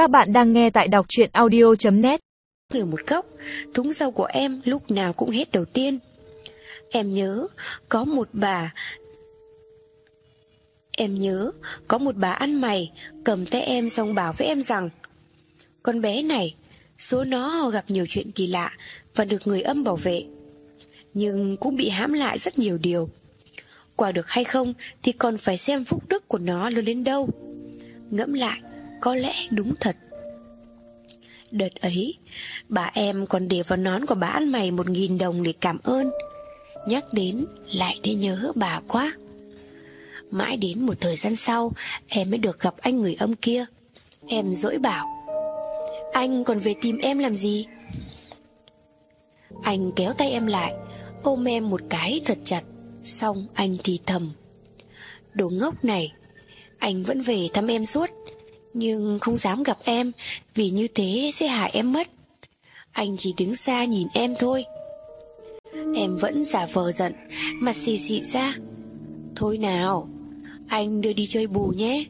Các bạn đang nghe tại đọc chuyện audio.net Người một góc, thúng rau của em lúc nào cũng hết đầu tiên. Em nhớ, có một bà... Em nhớ, có một bà ăn mày, cầm tay em xong bảo với em rằng Con bé này, số nó gặp nhiều chuyện kỳ lạ và được người âm bảo vệ. Nhưng cũng bị hãm lại rất nhiều điều. Qua được hay không thì còn phải xem phúc đức của nó lớn đến đâu. Ngẫm lại, có lẽ đúng thật. Đợt ấy, bà em còn để vào nón của bà ăn mày một nghìn đồng để cảm ơn. Nhắc đến lại thấy nhớ bà quá. Mãi đến một thời gian sau, em mới được gặp anh người âm kia. Em dỗi bảo, anh còn về tìm em làm gì? Anh kéo tay em lại, ôm em một cái thật chặt, xong anh thì thầm. Đồ ngốc này, anh vẫn về thăm em suốt, nhưng không dám gặp em, Vì như thế sẽ hại em mất. Anh chỉ đứng xa nhìn em thôi. Em vẫn giả vờ giận, Mặt xì xị ra. Thôi nào, Anh đưa đi chơi bù nhé.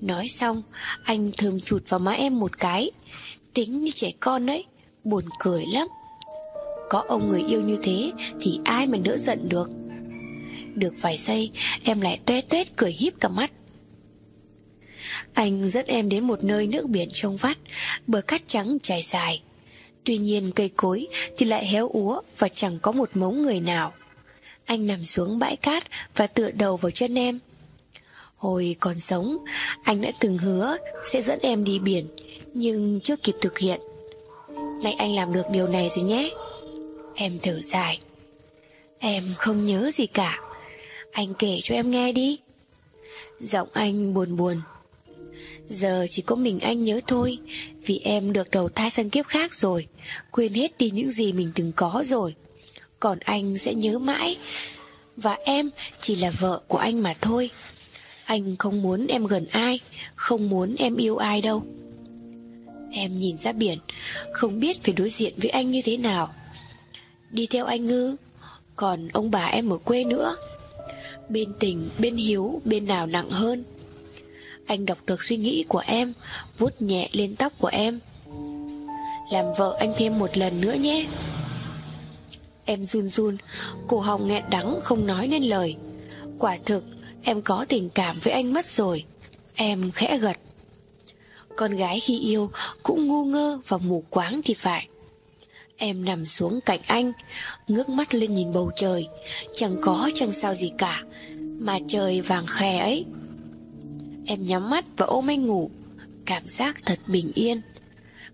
Nói xong, Anh thơm chụt vào má em một cái. Tính như trẻ con ấy, Buồn cười lắm. Có ông người yêu như thế Thì ai mà nỡ giận được? Được vài giây, Em lại tuét tuét cười híp cả mắt anh dẫn em đến một nơi nước biển trong vắt, bờ cát trắng trải dài. Tuy nhiên cây cối thì lại héo úa và chẳng có một mống người nào. Anh nằm xuống bãi cát và tựa đầu vào chân em. Hồi còn sống, anh đã từng hứa sẽ dẫn em đi biển, nhưng chưa kịp thực hiện. Nay anh làm được điều này rồi nhé. Em thở dài. Em không nhớ gì cả. Anh kể cho em nghe đi. Giọng anh buồn buồn. Giờ chỉ có mình anh nhớ thôi Vì em được đầu thai sang kiếp khác rồi Quên hết đi những gì mình từng có rồi. Còn anh sẽ nhớ mãi Và em chỉ là vợ của anh mà thôi. Anh không muốn em gần ai Không muốn em yêu ai đâu. Em nhìn ra biển Không biết phải đối diện với anh như thế nào. Đi theo anh ngư Còn ông bà em ở quê nữa. Bên tình, bên hiếu, bên nào nặng hơn? Anh đọc được suy nghĩ của em, Vuốt nhẹ lên tóc của em. Làm vợ anh thêm một lần nữa nhé. Em run run, Cổ họng nghẹn đắng, không nói nên lời. Quả thực, Em có tình cảm với anh mất rồi. Em khẽ gật. Con gái khi yêu Cũng ngu ngơ và mù quáng thì phải. Em nằm xuống cạnh anh, Ngước mắt lên nhìn bầu trời. Chẳng có chẳng sao gì cả, Mà trời vàng khè ấy. Em nhắm mắt và ôm anh ngủ. Cảm giác thật bình yên.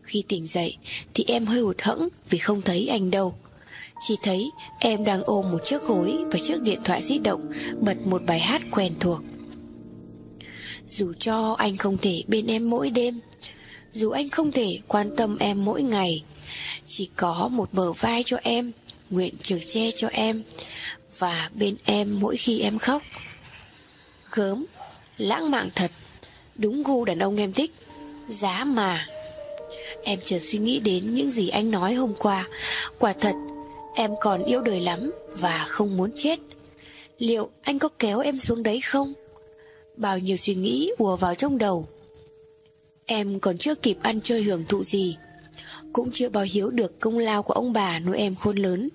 Khi tỉnh dậy, thì em hơi hụt hẫng Vì không thấy anh đâu. Chỉ thấy em đang ôm một chiếc gối Và chiếc điện thoại di động, Bật một bài hát quen thuộc. Dù cho anh không thể bên em mỗi đêm, Dù anh không thể quan tâm em mỗi ngày, Chỉ có một bờ vai cho em, Nguyện chở che cho em Và bên em mỗi khi em khóc. Gớm Lãng mạn thật. Đúng gu đàn ông em thích. Giá mà. Em chợt suy nghĩ đến những gì anh nói hôm qua. Quả thật, Em còn yêu đời lắm Và không muốn chết. Liệu anh có kéo em xuống đấy không? Bao nhiêu suy nghĩ ùa vào trong đầu. Em còn chưa kịp ăn chơi hưởng thụ gì. Cũng chưa bao hiếu được công lao của ông bà nuôi em khôn lớn.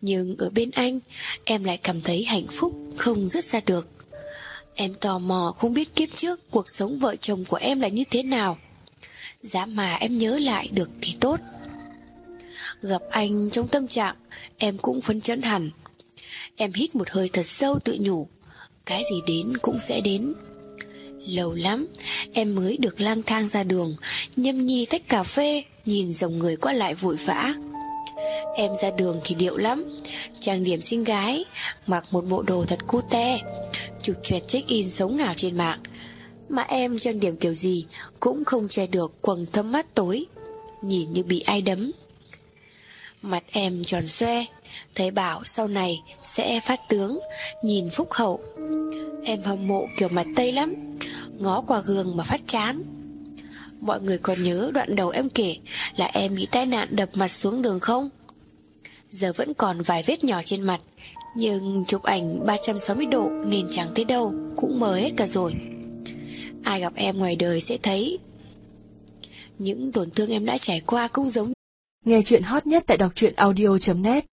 Nhưng ở bên anh, Em lại cảm thấy hạnh phúc không dứt ra được. Em tò mò không biết kiếp trước cuộc sống vợ chồng của em là như thế nào. Giá mà em nhớ lại được thì tốt. Gặp anh trong tâm trạng, em cũng phấn chấn hẳn. Em hít một hơi thật sâu tự nhủ, cái gì đến cũng sẽ đến. Lâu lắm, em mới được lang thang ra đường, nhâm nhi tách cà phê, nhìn dòng người qua lại vội vã. Em ra đường thì điệu lắm, trang điểm xinh gái, mặc một bộ đồ thật cute, chụp choẹt check-in sống ngảo trên mạng. Mà em trang điểm kiểu gì cũng không che được quầng thâm mắt tối, nhìn như bị ai đấm. Mặt em tròn xoe, thấy bảo sau này sẽ phát tướng, nhìn phúc hậu. Em hâm mộ kiểu mặt Tây lắm, ngó qua gương mà phát chán. Mọi người còn nhớ đoạn đầu em kể là em bị tai nạn đập mặt xuống đường không? Giờ vẫn còn vài vết nhỏ trên mặt nhưng chụp ảnh 360 độ nên chẳng thấy đâu, Cũng mờ hết cả rồi. Ai gặp em ngoài đời sẽ thấy. Những tổn thương em đã trải qua cũng giống Nghe chuyện hot nhất tại đọc truyện audio.net